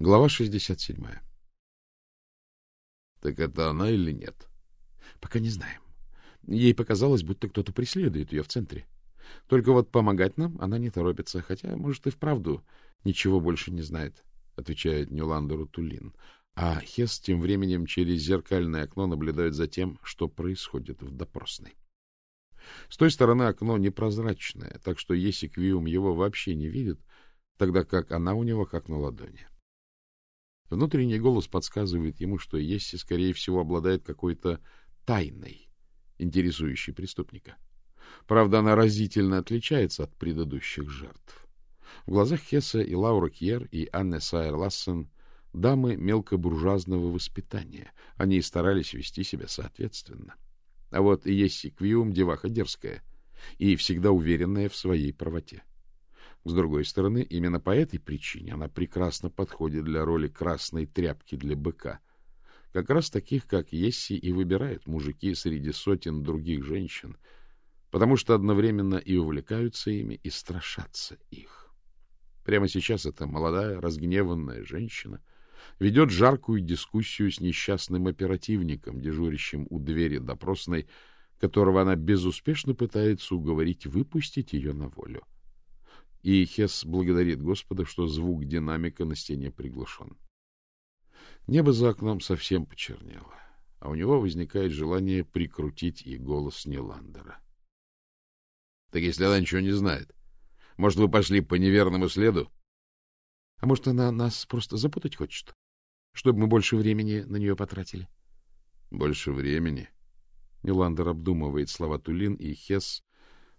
Глава 67. — Так это она или нет? — Пока не знаем. Ей показалось, будто кто-то преследует ее в центре. Только вот помогать нам она не торопится, хотя, может, и вправду ничего больше не знает, — отвечает Нюландеру Тулин. А Хес тем временем через зеркальное окно наблюдает за тем, что происходит в допросной. С той стороны окно непрозрачное, так что Есик Виум его вообще не видит, тогда как она у него как на ладони. — Внутренний голос подсказывает ему, что Есси, скорее всего, обладает какой-то тайной, интересующей преступника. Правда, она разительно отличается от предыдущих жертв. В глазах Хесса и Лаура Кьер, и Анны Сайер Лассен дамы мелкобуржуазного воспитания. Они старались вести себя соответственно. А вот Есси Квиум — деваха дерзкая и всегда уверенная в своей правоте. С другой стороны, именно по этой причине она прекрасно подходит для роли красной тряпки для быка. Как раз таких, как Есси, и выбирают мужики среди сотен других женщин, потому что одновременно и увлекаются ими, и страшатся их. Прямо сейчас эта молодая, разгневанная женщина ведет жаркую дискуссию с несчастным оперативником, дежурящим у двери допросной, которого она безуспешно пытается уговорить выпустить ее на волю и Хес благодарит Господа, что звук динамика на стене приглушен. Небо за окном совсем почернело, а у него возникает желание прикрутить и голос Ниландера. — Так если она ничего не знает, может, вы пошли по неверному следу? — А может, она нас просто запутать хочет, чтобы мы больше времени на нее потратили? — Больше времени? Ниландер обдумывает слова Тулин, и Хес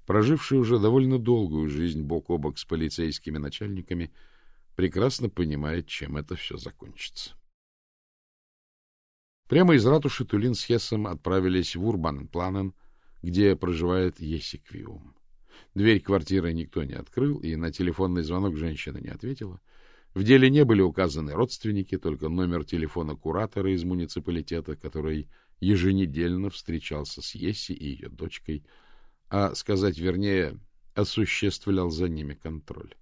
проживший уже довольно долгую жизнь бок о бок с полицейскими начальниками, прекрасно понимает, чем это все закончится. Прямо из ратуши Тулин с Хессом отправились в Урбан-Планен, где проживает Есиквиум. Дверь квартиры никто не открыл, и на телефонный звонок женщина не ответила. В деле не были указаны родственники, только номер телефона куратора из муниципалитета, который еженедельно встречался с Есси и ее дочкой — а сказать вернее, осуществлял за ними контроль.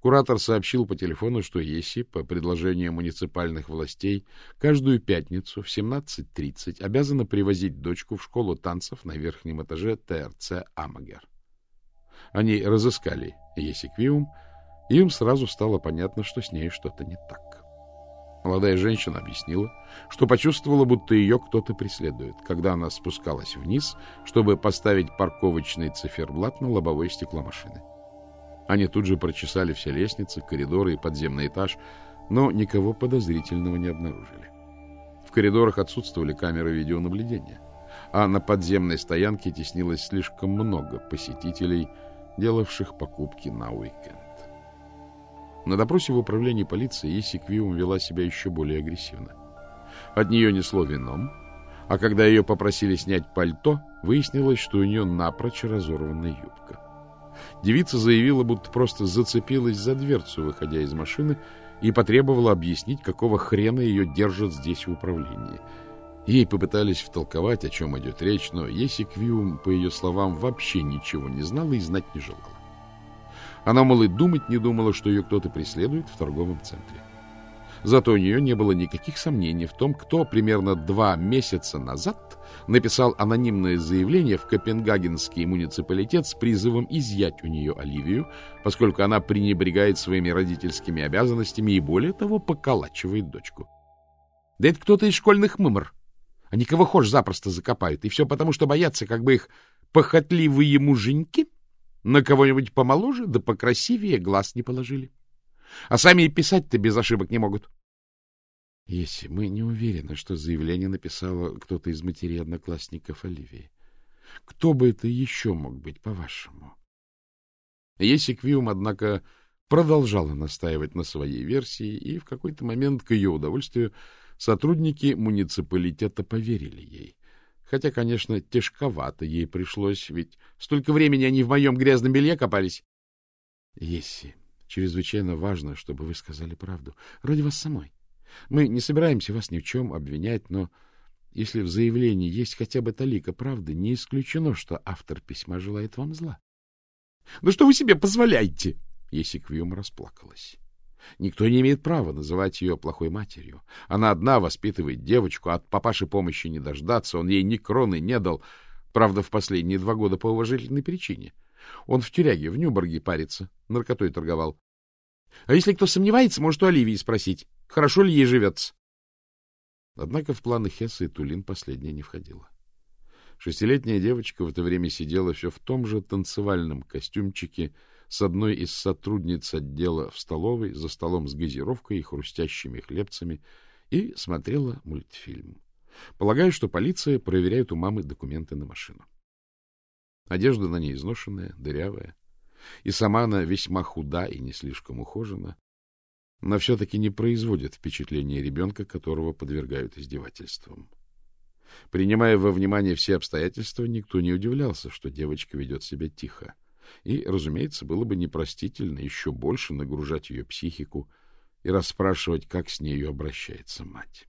Куратор сообщил по телефону, что Еси, по предложению муниципальных властей, каждую пятницу в 17.30 обязана привозить дочку в школу танцев на верхнем этаже ТРЦ «Амагер». Они разыскали Еси Квиум, и им сразу стало понятно, что с ней что-то не так. Молодая женщина объяснила, что почувствовала, будто ее кто-то преследует, когда она спускалась вниз, чтобы поставить парковочный циферблат на лобовое стекло машины. Они тут же прочесали все лестницы, коридоры и подземный этаж, но никого подозрительного не обнаружили. В коридорах отсутствовали камеры видеонаблюдения, а на подземной стоянке теснилось слишком много посетителей, делавших покупки на уикенд. На допросе в управлении полиции Иси Квиум вела себя еще более агрессивно. От нее несло вином, а когда ее попросили снять пальто, выяснилось, что у нее напрочь разорванная юбка. Девица заявила, будто просто зацепилась за дверцу, выходя из машины, и потребовала объяснить, какого хрена ее держат здесь в управлении. Ей попытались втолковать, о чем идет речь, но Еси Квиум, по ее словам, вообще ничего не знала и знать не желала. Она, мол, и думать не думала, что ее кто-то преследует в торговом центре. Зато у нее не было никаких сомнений в том, кто примерно два месяца назад написал анонимное заявление в Копенгагенский муниципалитет с призывом изъять у нее Оливию, поскольку она пренебрегает своими родительскими обязанностями и, более того, поколачивает дочку. Да это кто-то из школьных мымр. Они кого хошь запросто закопают, и все потому, что боятся, как бы их похотливые муженьки на кого-нибудь помоложе, да покрасивее глаз не положили. А сами и писать-то без ошибок не могут. Если мы не уверены, что заявление написала кто-то из матерей одноклассников Оливии. Кто бы это еще мог быть, по-вашему? Еси Квиум, однако, продолжала настаивать на своей версии, и в какой-то момент, к ее удовольствию, сотрудники муниципалитета поверили ей. Хотя, конечно, тяжковато ей пришлось, ведь столько времени они в моем грязном белье копались. — Есси, чрезвычайно важно, чтобы вы сказали правду. Ради вас самой. Мы не собираемся вас ни в чем обвинять, но если в заявлении есть хотя бы талика правды, не исключено, что автор письма желает вам зла. — Да что вы себе позволяете? Есси Квиум расплакалась. Никто не имеет права называть ее плохой матерью. Она одна воспитывает девочку, а от папаши помощи не дождаться, он ей ни кроны не дал, правда, в последние два года по уважительной причине. Он в тюряге, в Нюборге парится, наркотой торговал. А если кто сомневается, может у Оливии спросить, хорошо ли ей живется. Однако в планы Хесса и Тулин последняя не входила. Шестилетняя девочка в это время сидела все в том же танцевальном костюмчике с одной из сотрудниц отдела в столовой за столом с газировкой и хрустящими хлебцами и смотрела мультфильм. Полагаю, что полиция проверяет у мамы документы на машину. Одежда на ней изношенная, дырявая, и сама она весьма худа и не слишком ухожена, но все-таки не производит впечатления ребенка, которого подвергают издевательствам. Принимая во внимание все обстоятельства, никто не удивлялся, что девочка ведет себя тихо. И, разумеется, было бы непростительно еще больше нагружать ее психику и расспрашивать, как с нею обращается мать.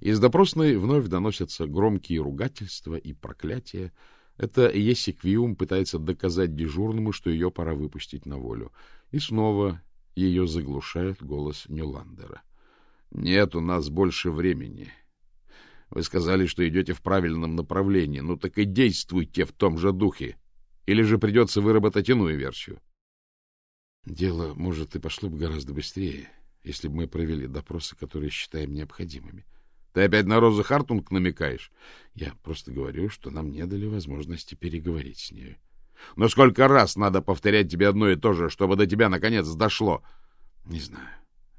Из допросной вновь доносятся громкие ругательства и проклятия. Это Есиквиум пытается доказать дежурному, что ее пора выпустить на волю. И снова ее заглушает голос Нюландера. — Нет у нас больше времени. Вы сказали, что идете в правильном направлении. Ну так и действуйте в том же духе. Или же придется выработать иную версию. Дело, может, и пошло бы гораздо быстрее, если бы мы провели допросы, которые считаем необходимыми. Ты опять на Розу Хартунг намекаешь? Я просто говорю, что нам не дали возможности переговорить с нею. Но сколько раз надо повторять тебе одно и то же, чтобы до тебя наконец дошло? Не знаю.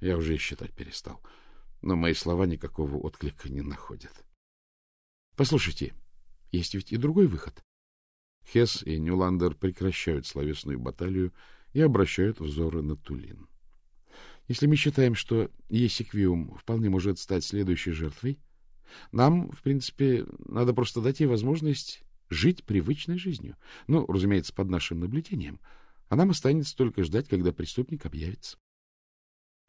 Я уже и считать перестал. Но мои слова никакого отклика не находят. Послушайте, есть ведь и другой выход. Хесс и Нюландер прекращают словесную баталию и обращают взоры на Тулин. Если мы считаем, что Есиквиум вполне может стать следующей жертвой, нам, в принципе, надо просто дать ей возможность жить привычной жизнью. Ну, разумеется, под нашим наблюдением. А нам останется только ждать, когда преступник объявится.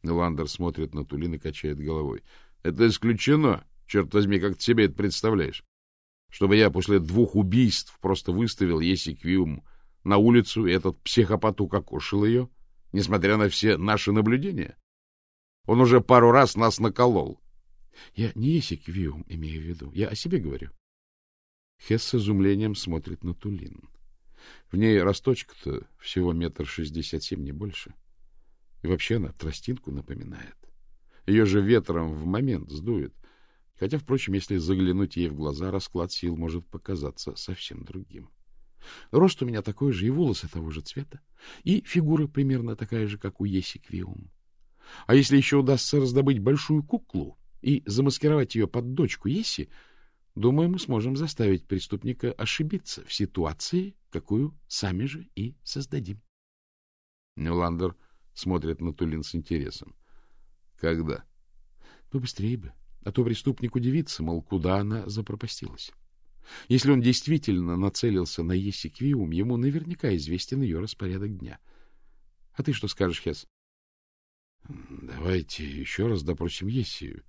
Ландер смотрит на Тулин и качает головой. — Это исключено. Черт возьми, как ты себе это представляешь? Чтобы я после двух убийств просто выставил Еси Квиум на улицу, и этот психопат укокошил ее, несмотря на все наши наблюдения? Он уже пару раз нас наколол. Я не Еси Квиум имею в виду, я о себе говорю. Хесс с изумлением смотрит на Тулин. В ней росточка-то всего метр шестьдесят семь, не больше. И вообще она тростинку напоминает. Ее же ветром в момент сдует. Хотя, впрочем, если заглянуть ей в глаза, расклад сил может показаться совсем другим. Рост у меня такой же, и волосы того же цвета, и фигура примерно такая же, как у Есиквиум. А если еще удастся раздобыть большую куклу и замаскировать ее под дочку Еси, думаю, мы сможем заставить преступника ошибиться в ситуации, какую сами же и создадим. Нюландер смотрит на Тулин с интересом. — Когда? — Побыстрее бы. А то преступник удивится, мол, куда она запропастилась. Если он действительно нацелился на Есиквиум, ему наверняка известен ее распорядок дня. А ты что скажешь, Хес? Давайте еще раз допросим Ессию.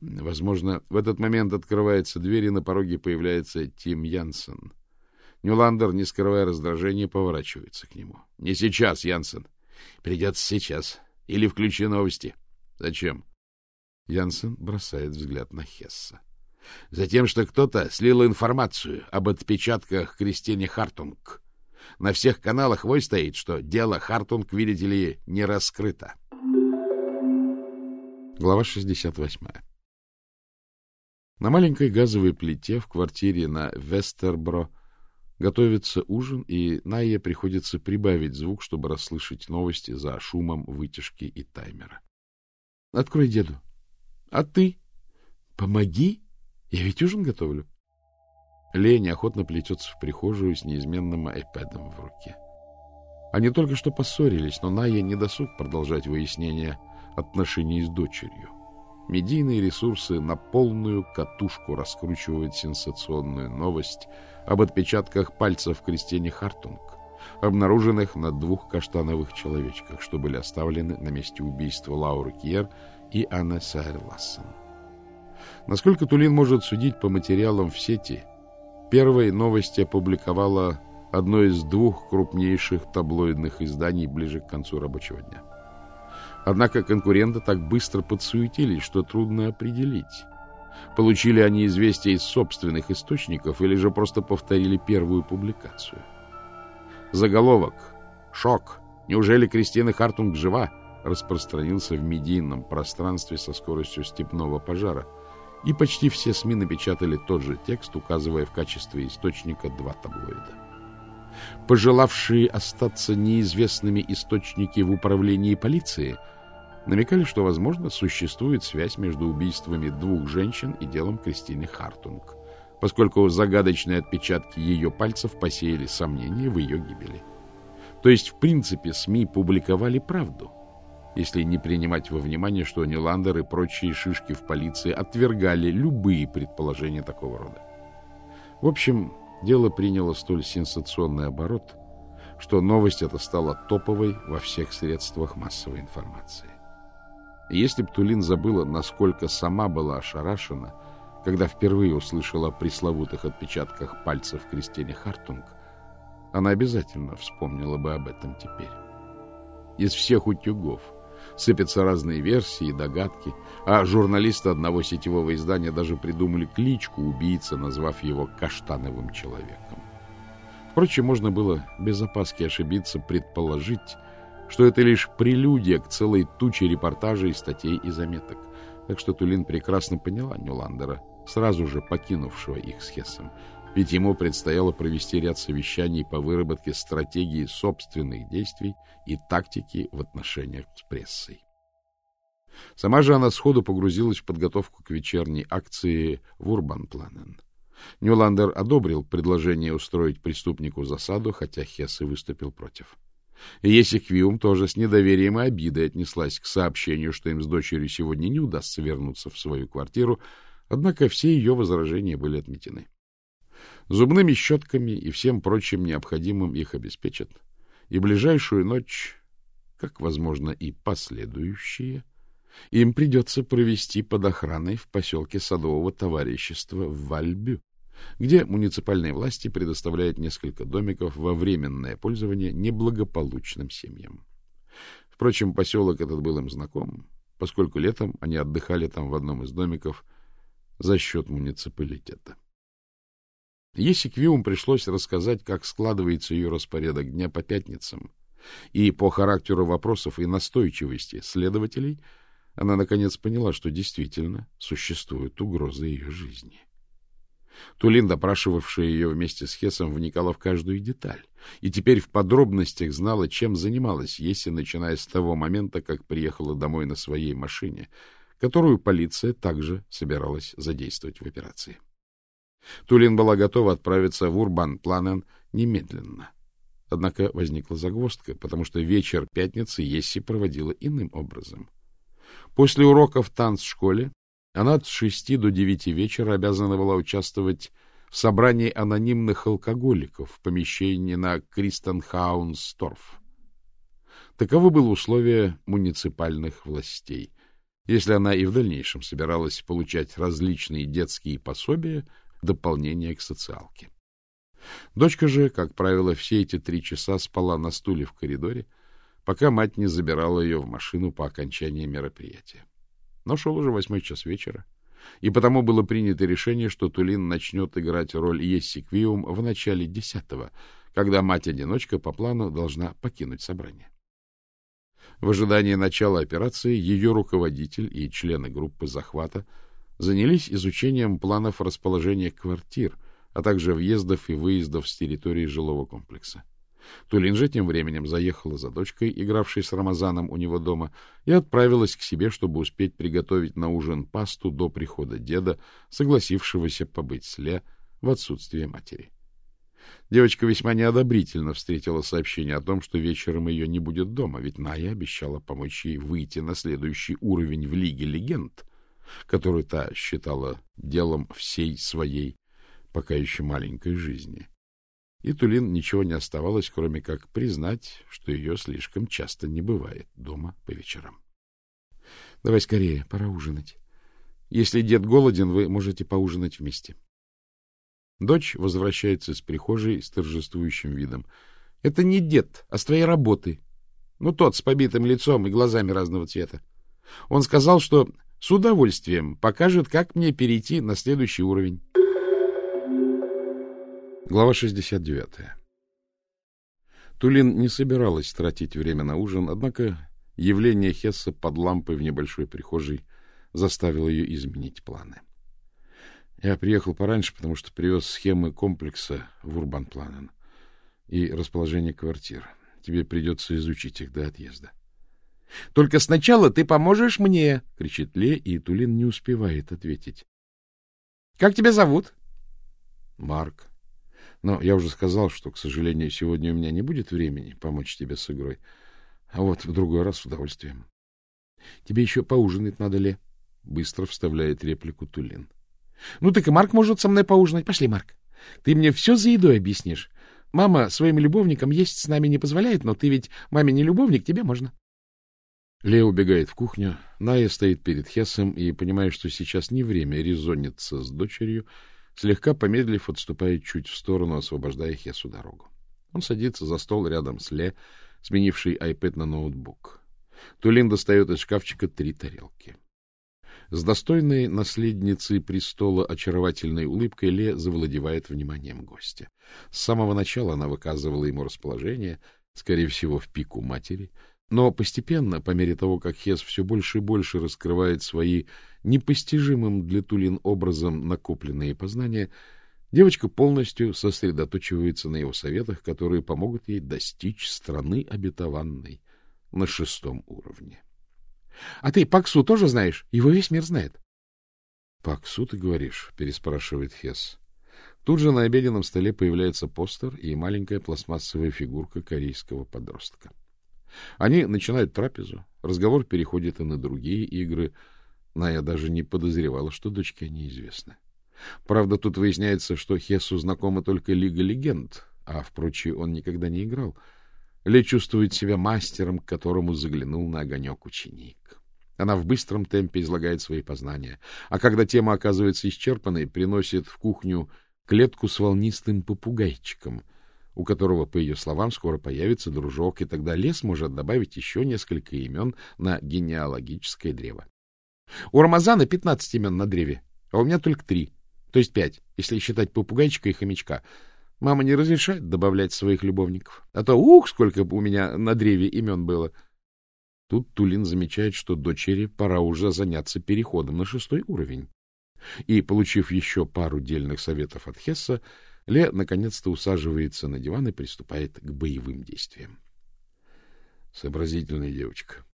Возможно, в этот момент открывается дверь, и на пороге появляется Тим Янсен. Нюландер, не скрывая раздражения, поворачивается к нему. — Не сейчас, Янсен. Придется сейчас. Или включи новости. — Зачем? Янсен бросает взгляд на Хесса. Затем, что кто-то слил информацию об отпечатках Кристине Хартунг. На всех каналах вой стоит, что дело Хартунг, видите ли, не раскрыто. Глава 68. На маленькой газовой плите в квартире на Вестербро готовится ужин, и Найе приходится прибавить звук, чтобы расслышать новости за шумом вытяжки и таймера. — Открой деду, а ты? Помоги. Я ведь ужин готовлю. Лея неохотно плетется в прихожую с неизменным айпэдом в руке. Они только что поссорились, но Найя не досуг продолжать выяснение отношений с дочерью. Медийные ресурсы на полную катушку раскручивают сенсационную новость об отпечатках пальцев Кристине Хартунг, обнаруженных на двух каштановых человечках, что были оставлены на месте убийства Лауры Кьер и Анна Сайрлассен. Насколько Тулин может судить по материалам в сети, первой новости опубликовала одно из двух крупнейших таблоидных изданий ближе к концу рабочего дня. Однако конкуренты так быстро подсуетились, что трудно определить, получили они известия из собственных источников или же просто повторили первую публикацию. Заголовок «Шок! Неужели Кристина Хартунг жива?» Распространился в медийном пространстве со скоростью степного пожара, и почти все СМИ напечатали тот же текст, указывая в качестве источника два таблоида. Пожелавшие остаться неизвестными источники в управлении полиции намекали, что, возможно, существует связь между убийствами двух женщин и делом Кристины Хартунг, поскольку загадочные отпечатки ее пальцев посеяли сомнения в ее гибели. То есть, в принципе, СМИ публиковали правду, если не принимать во внимание, что Ниландер и прочие шишки в полиции отвергали любые предположения такого рода. В общем, дело приняло столь сенсационный оборот, что новость эта стала топовой во всех средствах массовой информации. И если Птулин забыла, насколько сама была ошарашена, когда впервые услышала о пресловутых отпечатках пальцев Кристине Хартунг, она обязательно вспомнила бы об этом теперь. Из всех утюгов сыпятся разные версии и догадки, а журналисты одного сетевого издания даже придумали кличку убийцы, назвав его «каштановым человеком». Впрочем, можно было без опаски ошибиться, предположить, что это лишь прелюдия к целой туче репортажей, статей и заметок. Так что Тулин прекрасно поняла Нюландера, сразу же покинувшего их с Хессом ведь ему предстояло провести ряд совещаний по выработке стратегии собственных действий и тактики в отношениях с прессой. Сама же она сходу погрузилась в подготовку к вечерней акции в Урбанпланен. Нюландер одобрил предложение устроить преступнику засаду, хотя Хесс и выступил против. И если Квиум тоже с недоверием и обидой отнеслась к сообщению, что им с дочерью сегодня не удастся вернуться в свою квартиру, однако все ее возражения были отметены. Зубными щетками и всем прочим необходимым их обеспечат. И ближайшую ночь, как, возможно, и последующие, им придется провести под охраной в поселке Садового товарищества в Вальбю, где муниципальные власти предоставляют несколько домиков во временное пользование неблагополучным семьям. Впрочем, поселок этот был им знаком, поскольку летом они отдыхали там в одном из домиков за счет муниципалитета. Есиквиум пришлось рассказать, как складывается ее распорядок дня по пятницам, и по характеру вопросов и настойчивости следователей она наконец поняла, что действительно существует угроза ее жизни. Тулин, допрашивавшая ее вместе с Хесом, вникала в каждую деталь, и теперь в подробностях знала, чем занималась Еси, начиная с того момента, как приехала домой на своей машине, которую полиция также собиралась задействовать в операции. Тулин была готова отправиться в Урбан-Планен немедленно. Однако возникла загвоздка, потому что вечер пятницы Есси проводила иным образом. После уроков в танцшколе она от шести до девяти вечера обязана была участвовать в собрании анонимных алкоголиков в помещении на Кристенхаунсторф. Таково было условие муниципальных властей. Если она и в дальнейшем собиралась получать различные детские пособия — дополнение к социалке. Дочка же, как правило, все эти три часа спала на стуле в коридоре, пока мать не забирала ее в машину по окончании мероприятия. Но шел уже восьмой час вечера, и потому было принято решение, что Тулин начнет играть роль Ессиквиум в начале десятого, когда мать-одиночка по плану должна покинуть собрание. В ожидании начала операции ее руководитель и члены группы захвата занялись изучением планов расположения квартир, а также въездов и выездов с территории жилого комплекса. Тулин же тем временем заехала за дочкой, игравшей с Рамазаном у него дома, и отправилась к себе, чтобы успеть приготовить на ужин пасту до прихода деда, согласившегося побыть с Ле в отсутствие матери. Девочка весьма неодобрительно встретила сообщение о том, что вечером ее не будет дома, ведь Ная обещала помочь ей выйти на следующий уровень в Лиге легенд, которую та считала делом всей своей, пока еще маленькой жизни. И Тулин ничего не оставалось, кроме как признать, что ее слишком часто не бывает дома по вечерам. — Давай скорее, пора ужинать. Если дед голоден, вы можете поужинать вместе. Дочь возвращается с прихожей с торжествующим видом. — Это не дед, а с твоей работы. Ну, тот с побитым лицом и глазами разного цвета. Он сказал, что с удовольствием покажет, как мне перейти на следующий уровень. Глава 69. Тулин не собиралась тратить время на ужин, однако явление Хесса под лампой в небольшой прихожей заставило ее изменить планы. Я приехал пораньше, потому что привез схемы комплекса в Урбанпланен и расположение квартир. Тебе придется изучить их до отъезда. — Только сначала ты поможешь мне! — кричит Ле, и Тулин не успевает ответить. — Как тебя зовут? — Марк. Но я уже сказал, что, к сожалению, сегодня у меня не будет времени помочь тебе с игрой. А вот в другой раз с удовольствием. — Тебе еще поужинать надо, Ле? — быстро вставляет реплику Тулин. — Ну так и Марк может со мной поужинать. Пошли, Марк. Ты мне все за едой объяснишь. Мама своим любовникам есть с нами не позволяет, но ты ведь маме не любовник, тебе можно. Лео убегает в кухню. Ная стоит перед Хессом и, понимая, что сейчас не время резониться с дочерью, слегка помедлив, отступает чуть в сторону, освобождая Хессу дорогу. Он садится за стол рядом с Ле, сменивший iPad на ноутбук. Тулин достает из шкафчика три тарелки. С достойной наследницей престола очаровательной улыбкой Ле завладевает вниманием гостя. С самого начала она выказывала ему расположение, скорее всего, в пику матери, но постепенно, по мере того, как Хес все больше и больше раскрывает свои непостижимым для Тулин образом накопленные познания, девочка полностью сосредоточивается на его советах, которые помогут ей достичь страны обетованной на шестом уровне. — А ты Паксу тоже знаешь? Его весь мир знает. — Паксу, ты говоришь? — переспрашивает Хес. Тут же на обеденном столе появляется постер и маленькая пластмассовая фигурка корейского подростка. Они начинают трапезу, разговор переходит и на другие игры. Ная даже не подозревала, что дочке они известны. Правда, тут выясняется, что Хесу знакома только Лига Легенд, а в прочие он никогда не играл — Ле чувствует себя мастером, к которому заглянул на огонек ученик. Она в быстром темпе излагает свои познания, а когда тема оказывается исчерпанной, приносит в кухню клетку с волнистым попугайчиком, у которого, по ее словам, скоро появится дружок, и тогда лес может добавить еще несколько имен на генеалогическое древо. У Рамазана пятнадцать имен на древе, а у меня только три, то есть пять, если считать попугайчика и хомячка — Мама не разрешает добавлять своих любовников. А то, ух, сколько у меня на древе имен было. Тут Тулин замечает, что дочери пора уже заняться переходом на шестой уровень. И, получив еще пару дельных советов от Хесса, Ле наконец-то усаживается на диван и приступает к боевым действиям. Сообразительная девочка.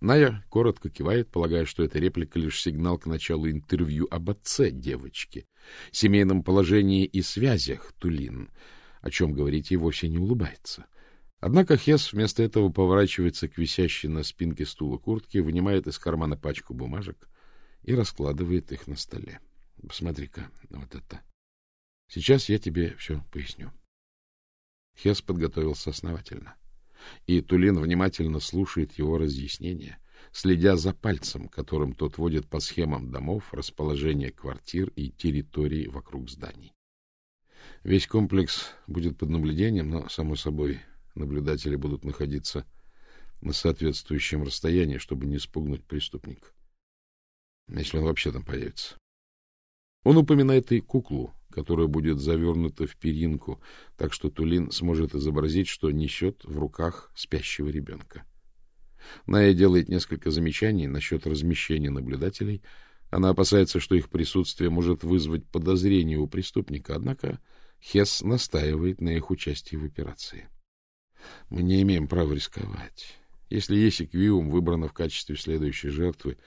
Ная коротко кивает, полагая, что эта реплика лишь сигнал к началу интервью об отце девочки, семейном положении и связях Тулин, о чем говорить ей вовсе не улыбается. Однако Хес вместо этого поворачивается к висящей на спинке стула куртке, вынимает из кармана пачку бумажек и раскладывает их на столе. Посмотри-ка, вот это. Сейчас я тебе все поясню. Хес подготовился основательно и Тулин внимательно слушает его разъяснения, следя за пальцем, которым тот водит по схемам домов, расположения квартир и территорий вокруг зданий. Весь комплекс будет под наблюдением, но, само собой, наблюдатели будут находиться на соответствующем расстоянии, чтобы не спугнуть преступника, если он вообще там появится. Он упоминает и куклу, которая будет завернута в перинку, так что Тулин сможет изобразить, что несет в руках спящего ребенка. Ная делает несколько замечаний насчет размещения наблюдателей. Она опасается, что их присутствие может вызвать подозрение у преступника, однако Хесс настаивает на их участии в операции. Мы не имеем права рисковать. Если Есик Виум выбрана в качестве следующей жертвы,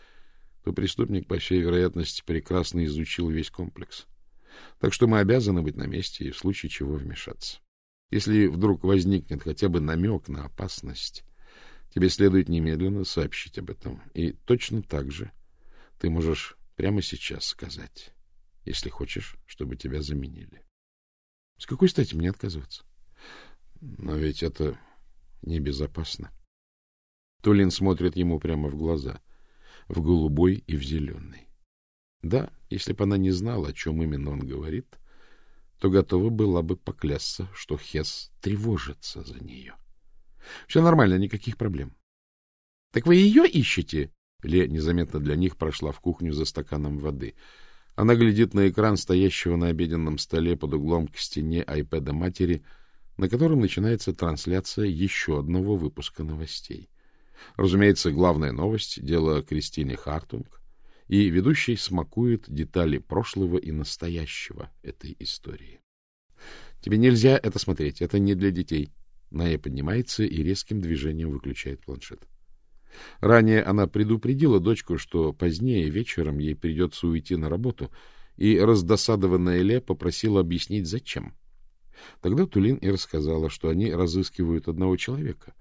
то преступник, по всей вероятности, прекрасно изучил весь комплекс. Так что мы обязаны быть на месте и в случае чего вмешаться. Если вдруг возникнет хотя бы намек на опасность, тебе следует немедленно сообщить об этом. И точно так же ты можешь прямо сейчас сказать, если хочешь, чтобы тебя заменили. С какой стати мне отказываться? Но ведь это небезопасно. Тулин смотрит ему прямо в глаза, в голубой и в зеленый. Да, если бы она не знала, о чем именно он говорит, то готова была бы поклясться, что Хес тревожится за нее. Все нормально, никаких проблем. — Так вы ее ищете? Ле незаметно для них прошла в кухню за стаканом воды. Она глядит на экран стоящего на обеденном столе под углом к стене айпэда матери, на котором начинается трансляция еще одного выпуска новостей. Разумеется, главная новость — дело Кристины Хартунг, и ведущий смакует детали прошлого и настоящего этой истории. Тебе нельзя это смотреть, это не для детей. Ная поднимается и резким движением выключает планшет. Ранее она предупредила дочку, что позднее вечером ей придется уйти на работу, и раздосадованная Ле попросила объяснить, зачем. Тогда Тулин и рассказала, что они разыскивают одного человека,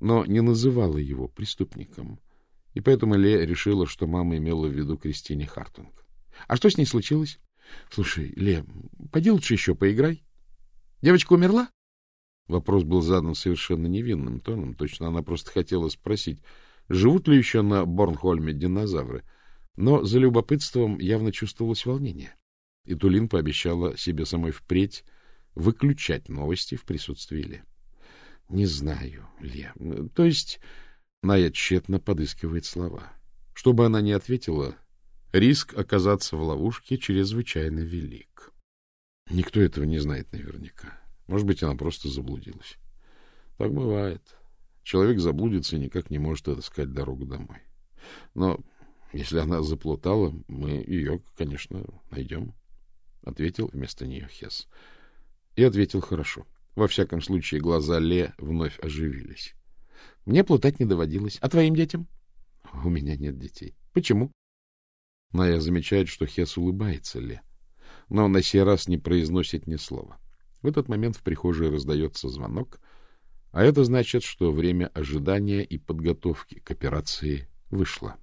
но не называла его преступником. И поэтому Ле решила, что мама имела в виду Кристине Хартунг. — А что с ней случилось? — Слушай, Ле, пойди лучше еще поиграй. — Девочка умерла? Вопрос был задан совершенно невинным тоном. Точно она просто хотела спросить, живут ли еще на Борнхольме динозавры. Но за любопытством явно чувствовалось волнение. И Тулин пообещала себе самой впредь выключать новости в присутствии Ле. — Не знаю, Ле. То есть... Ная тщетно подыскивает слова. Чтобы она не ответила, риск оказаться в ловушке чрезвычайно велик. Никто этого не знает наверняка. Может быть, она просто заблудилась. Так бывает. Человек заблудится и никак не может отыскать дорогу домой. Но если она заплутала, мы ее, конечно, найдем, — ответил вместо нее Хес. И ответил хорошо. Во всяком случае, глаза Ле вновь оживились. — Мне плутать не доводилось. А твоим детям? — У меня нет детей. — Почему? Ная замечает, что Хес улыбается Ле, но на сей раз не произносит ни слова. В этот момент в прихожей раздается звонок, а это значит, что время ожидания и подготовки к операции вышло.